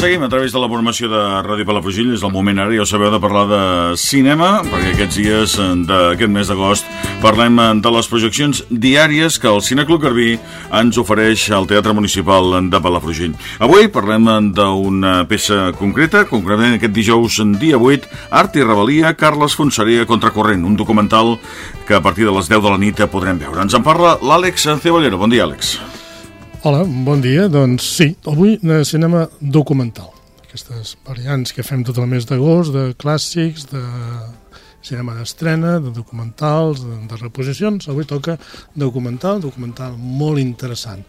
Seguim a través de la formació de Ràdio Palafrugell. És el moment ara, ja ho sabeu, de parlar de cinema, perquè aquests dies d'aquest mes d'agost parlem de les projeccions diàries que el Cineclub Garbí ens ofereix al Teatre Municipal de Palafrugell. Avui parlem d'una peça concreta, concretament aquest dijous, dia 8, Art i Rebel·lia, Carles Fonseria Contracorrent, un documental que a partir de les 10 de la nit podrem veure. Ens en parla l'Àlex Ceballero. Bon dia, Àlex. Hola, bon dia. Doncs sí, avui de cinema documental. Aquestes variants que fem tot el mes d'agost, de clàssics, de cinema d'estrena, de documentals, de, de reposicions. Avui toca documental, documental molt interessant.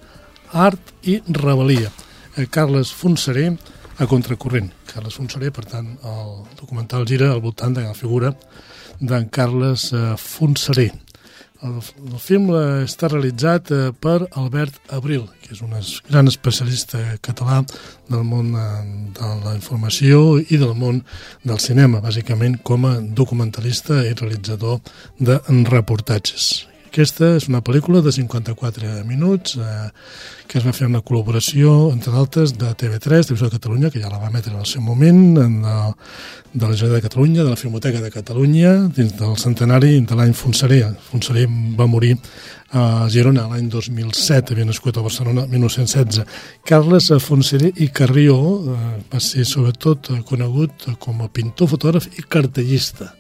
Art i rebel·lia. Eh, Carles Fonseré a contracorrent. Carles Fonseré, per tant, el documental gira al voltant de la figura d'en Carles eh, Fonseré el, el film està realitzat eh, per Albert Abril, que és un gran especialista català del món eh, de la informació i del món del cinema, bàsicament com a documentalista i realitzador de reportatges. Aquesta és una pel·lícula de 54 minuts eh, que es va fer una col·laboració, entre d'altres, de TV3, Televisió de Catalunya, que ja la va emetre en el seu moment, en la, de la Generalitat de Catalunya, de la Filmoteca de Catalunya, dins del centenari de l'any Fonseré. Fonseré va morir a Girona l'any 2007, havia nascut a Barcelona 1916. Carles Fonseré i Carrió eh, va ser sobretot conegut com a pintor, fotògraf i cartellista.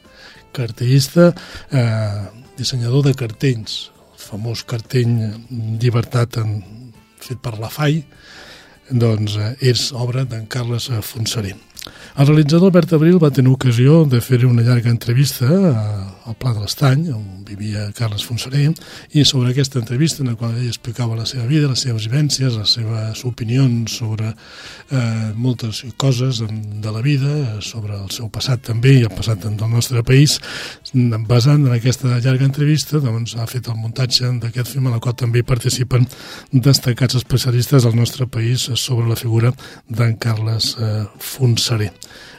Cartellista eh, dissenyador de cartells, el famós cartell Llibertat en, fet per la FAI, doncs eh, és obra d'en Carles Fonseré. El realitzador Albert Abril va tenir ocasió de fer una llarga entrevista al Pla de l'Estany, on vivia Carles Fonseré, i sobre aquesta entrevista en la qual ell explicava la seva vida, les seves vivències, les seves opinions sobre eh, moltes coses de la vida, sobre el seu passat també i el passat del nostre país, basant en aquesta llarga entrevista, doncs ha fet el muntatge d'aquest film en el qual també participen destacats especialistes del nostre país sobre la figura d'en Carles eh, Fonseré.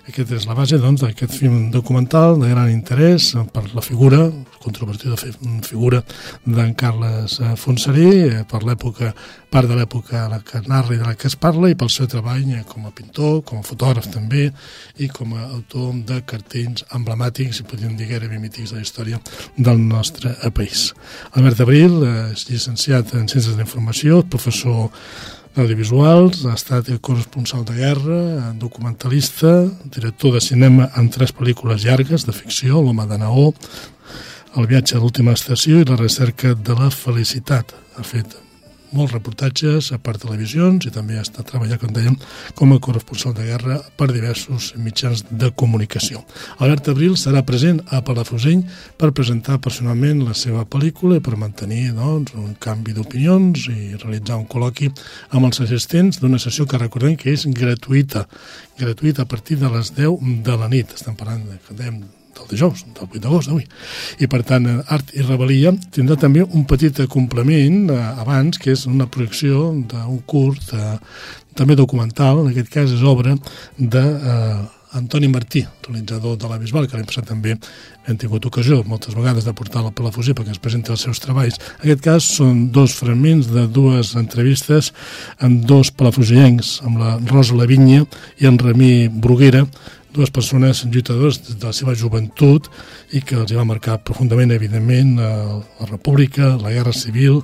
Aquesta és la base doncs, d'aquest doncs, film documental de gran interès per la figura, controvertida figura d'en Carles eh, Fonseré, eh, per l'època, part de l'època la que narra i de la que es parla, i pel seu treball eh, com a pintor, com a fotògraf també, i com a autor de cartells emblemàtics, i podríem dir gairebé mítics de la història del nostre país. Albert Abril és llicenciat en Ciències d'informació, professor audiovisuals, ha estat corresponsal de guerra, documentalista, director de cinema en tres pel·lícules llargues de ficció, L'home de Naó, El viatge a l'última estació i La recerca de la felicitat. Ha fet molts reportatges per televisions i també ha estat treballant, com dèiem, com a corresponsal de guerra per diversos mitjans de comunicació. Albert Abril serà present a Palafrugell per presentar personalment la seva pel·lícula i per mantenir doncs, un canvi d'opinions i realitzar un col·loqui amb els assistents d'una sessió que recordem que és gratuïta, gratuïta a partir de les 10 de la nit. Estem parlant de, dèiem, del dijous, del 8 d'agost d'avui. I per tant, Art i Rebel·lia tindrà també un petit complement eh, abans, que és una projecció d'un curt, eh, també documental, en aquest cas és obra de eh, Antoni Martí, realitzador de la Bisbal, que l'any passat també hem tingut ocasió moltes vegades de portar la Palafrugell perquè ens presenta els seus treballs. En aquest cas són dos fragments de dues entrevistes amb dos palafrugellencs, amb la Rosa Lavinya i en Ramí Bruguera, dues persones lluitadores de la seva joventut i que els va marcar profundament, evidentment, la República, la Guerra Civil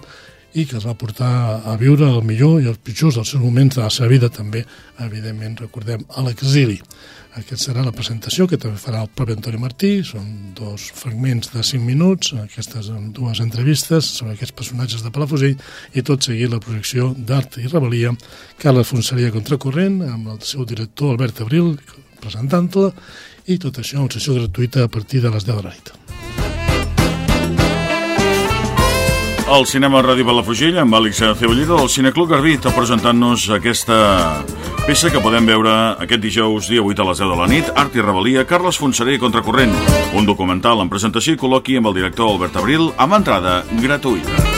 i que els va portar a viure el millor i els pitjors dels seus moments de la seva vida també, evidentment, recordem, a l'exili. Aquesta serà la presentació que també farà el propi Antoni Martí, són dos fragments de 5 minuts, aquestes dues entrevistes sobre aquests personatges de Palafusell i tot seguit la projecció d'Art i Rebel·lia, Carles Fonseria Contracorrent, amb el seu director Albert Abril, presentant-la i tot això en sessió gratuïta a partir de les 10 de la nit. El cinema Ràdio Palafrugell amb Àlex Cebollida del Cineclub Garbí presentant-nos aquesta peça que podem veure aquest dijous dia 8 a les 10 de la nit. Art i Rebel·lia, Carles Fonseré i Contracorrent. Un documental en presentació i col·loqui amb el director Albert Abril amb entrada gratuïta